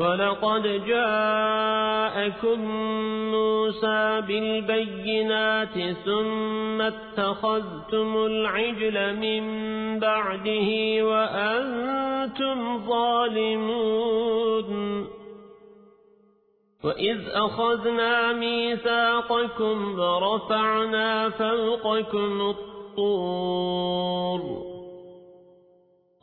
ولقد جاءكم موسى بالبينات ثم اتخذتم العجل من بعده وأنتم ظالمون. وإذ أخذنا ميثاقكم ورفعنا فوقكم الطور.